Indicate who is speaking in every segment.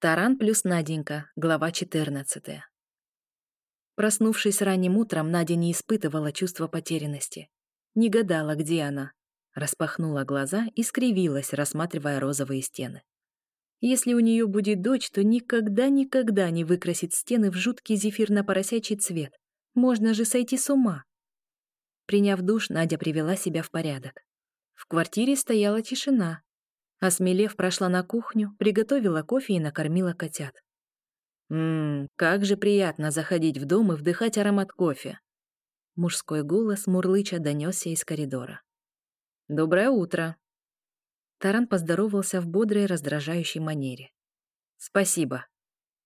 Speaker 1: Таран плюс Наденька, глава 14. Проснувшись ранним утром, Надя не испытывала чувства потерянности. Не гадала, где она. Распахнула глаза и скривилась, рассматривая розовые стены. Если у нее будет дочь, то никогда-никогда не выкрасит стены в жуткий зефирно-поросячий цвет. Можно же сойти с ума. Приняв душ, Надя привела себя в порядок. В квартире стояла тишина, Осмелев, прошла на кухню, приготовила кофе и накормила котят. «Ммм, как же приятно заходить в дом и вдыхать аромат кофе!» Мужской голос мурлыча донесся из коридора. «Доброе утро!» Таран поздоровался в бодрой, раздражающей манере. «Спасибо!»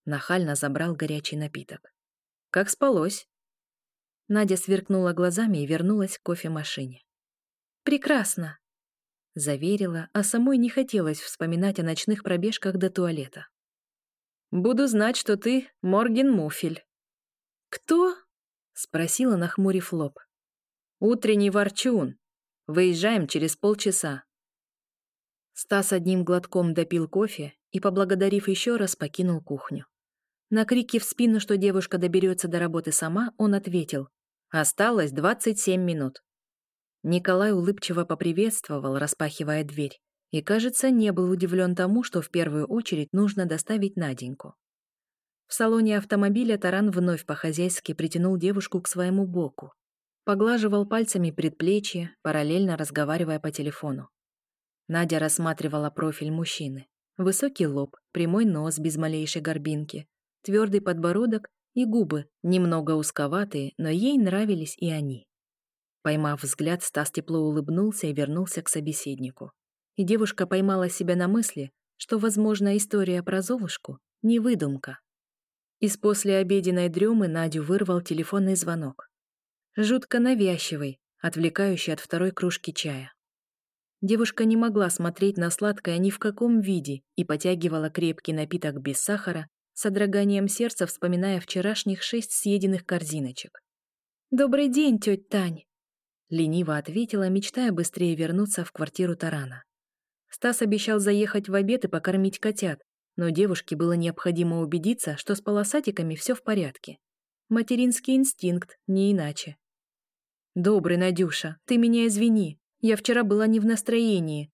Speaker 1: Нахально забрал горячий напиток. «Как спалось?» Надя сверкнула глазами и вернулась к кофемашине. «Прекрасно!» Заверила, а самой не хотелось вспоминать о ночных пробежках до туалета. «Буду знать, что ты Морген Муфель». «Кто?» — спросила, нахмурив лоб. «Утренний ворчун. Выезжаем через полчаса». Стас одним глотком допил кофе и, поблагодарив еще раз, покинул кухню. На крики в спину, что девушка доберется до работы сама, он ответил. «Осталось 27 минут». Николай улыбчиво поприветствовал, распахивая дверь, и, кажется, не был удивлен тому, что в первую очередь нужно доставить Наденьку. В салоне автомобиля Таран вновь по-хозяйски притянул девушку к своему боку. Поглаживал пальцами предплечье, параллельно разговаривая по телефону. Надя рассматривала профиль мужчины. Высокий лоб, прямой нос без малейшей горбинки, твердый подбородок и губы, немного узковатые, но ей нравились и они. Поймав взгляд, Стас тепло улыбнулся и вернулся к собеседнику. И девушка поймала себя на мысли, что, возможно, история про Золушку — не выдумка. Из послеобеденной дремы Надю вырвал телефонный звонок. Жутко навязчивый, отвлекающий от второй кружки чая. Девушка не могла смотреть на сладкое ни в каком виде и потягивала крепкий напиток без сахара, с содроганием сердца вспоминая вчерашних шесть съеденных корзиночек. «Добрый день, тетя Тань!» Лениво ответила, мечтая быстрее вернуться в квартиру Тарана. Стас обещал заехать в обед и покормить котят, но девушке было необходимо убедиться, что с полосатиками все в порядке. Материнский инстинкт, не иначе. «Добрый, Надюша, ты меня извини. Я вчера была не в настроении.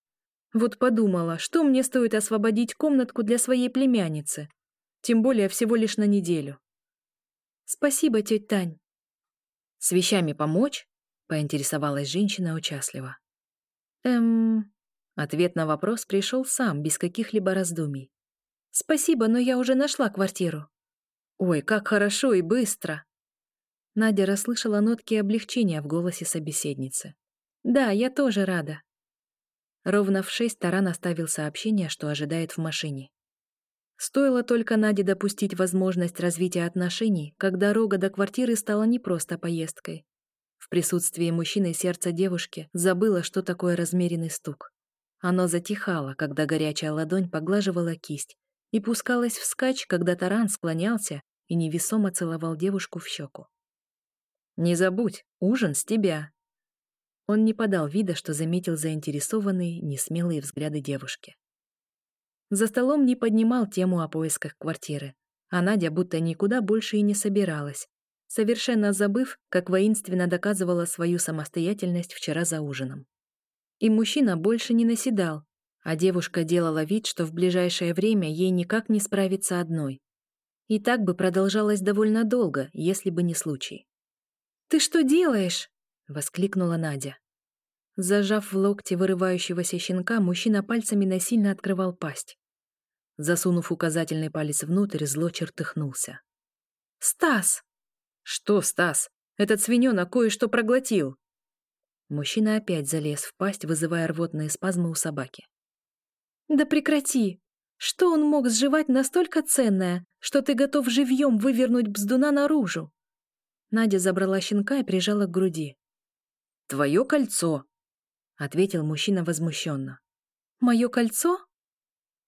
Speaker 1: Вот подумала, что мне стоит освободить комнатку для своей племянницы. Тем более всего лишь на неделю». «Спасибо, тетя Тань». «С вещами помочь?» Поинтересовалась женщина участливо. Эм, ответ на вопрос пришел сам, без каких-либо раздумий. Спасибо, но я уже нашла квартиру. Ой, как хорошо и быстро. Надя расслышала нотки облегчения в голосе собеседницы. Да, я тоже рада. Ровно в шесть Таран оставил сообщение, что ожидает в машине. Стоило только Наде допустить возможность развития отношений, как дорога до квартиры стала не просто поездкой, присутствии мужчины сердце девушки забыло, что такое размеренный стук. Оно затихало, когда горячая ладонь поглаживала кисть, и пускалась вскачь, когда таран склонялся и невесомо целовал девушку в щеку. «Не забудь, ужин с тебя!» Он не подал вида, что заметил заинтересованные, несмелые взгляды девушки. За столом не поднимал тему о поисках квартиры, а Надя будто никуда больше и не собиралась, совершенно забыв, как воинственно доказывала свою самостоятельность вчера за ужином. И мужчина больше не наседал, а девушка делала вид, что в ближайшее время ей никак не справиться одной. И так бы продолжалось довольно долго, если бы не случай. «Ты что делаешь?» — воскликнула Надя. Зажав в локте вырывающегося щенка, мужчина пальцами насильно открывал пасть. Засунув указательный палец внутрь, зло чертыхнулся. «Стас!» «Что, Стас? Этот свинёнок кое-что проглотил!» Мужчина опять залез в пасть, вызывая рвотные спазмы у собаки. «Да прекрати! Что он мог сживать настолько ценное, что ты готов живьем вывернуть бздуна наружу?» Надя забрала щенка и прижала к груди. «Твое кольцо!» — ответил мужчина возмущенно. «Мое кольцо?»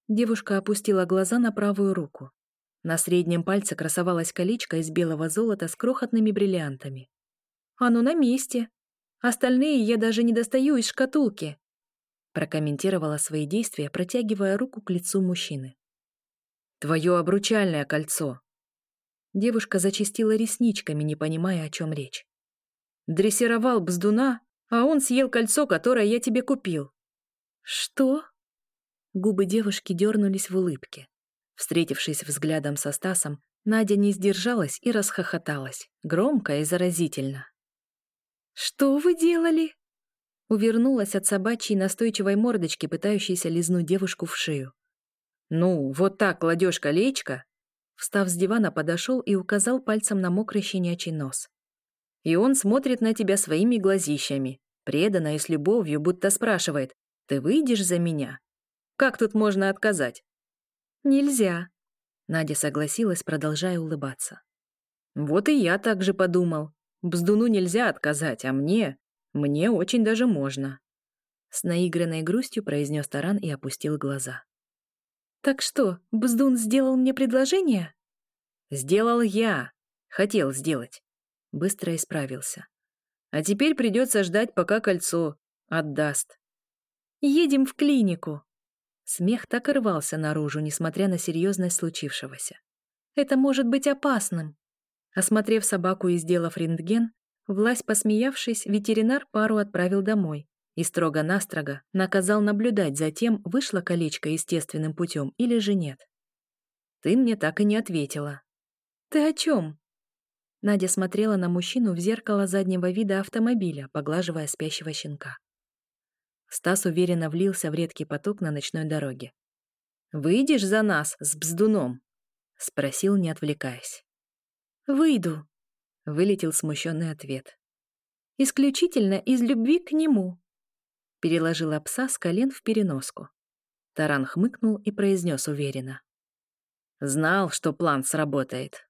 Speaker 1: Девушка опустила глаза на правую руку. На среднем пальце красовалась колечко из белого золота с крохотными бриллиантами. «Оно на месте. Остальные я даже не достаю из шкатулки», прокомментировала свои действия, протягивая руку к лицу мужчины. Твое обручальное кольцо. Девушка зачастила ресничками, не понимая, о чем речь. Дрессировал бздуна, а он съел кольцо, которое я тебе купил. Что? Губы девушки дернулись в улыбке. Встретившись взглядом со Стасом, Надя не сдержалась и расхохоталась, громко и заразительно. «Что вы делали?» Увернулась от собачьей настойчивой мордочки, пытающейся лизнуть девушку в шею. «Ну, вот так кладешь колечко?» Встав с дивана, подошел и указал пальцем на мокрый щенячий нос. И он смотрит на тебя своими глазищами, преданно и с любовью, будто спрашивает, «Ты выйдешь за меня?» Как тут можно отказать? Нельзя. Надя согласилась, продолжая улыбаться. Вот и я так же подумал. Бздуну нельзя отказать, а мне... Мне очень даже можно. С наигранной грустью произнес Таран и опустил глаза. «Так что, Бздун сделал мне предложение?» «Сделал я. Хотел сделать». Быстро исправился. «А теперь придется ждать, пока кольцо отдаст». «Едем в клинику», Смех так и рвался наружу, несмотря на серьезность случившегося. «Это может быть опасным!» Осмотрев собаку и сделав рентген, власть посмеявшись, ветеринар пару отправил домой и строго-настрого наказал наблюдать за тем, вышло колечко естественным путем или же нет. «Ты мне так и не ответила». «Ты о чем?» Надя смотрела на мужчину в зеркало заднего вида автомобиля, поглаживая спящего щенка. Стас уверенно влился в редкий поток на ночной дороге. «Выйдешь за нас с бздуном?» — спросил, не отвлекаясь. «Выйду», — вылетел смущенный ответ. «Исключительно из любви к нему», — переложила пса с колен в переноску. Таран хмыкнул и произнес уверенно. «Знал, что план сработает».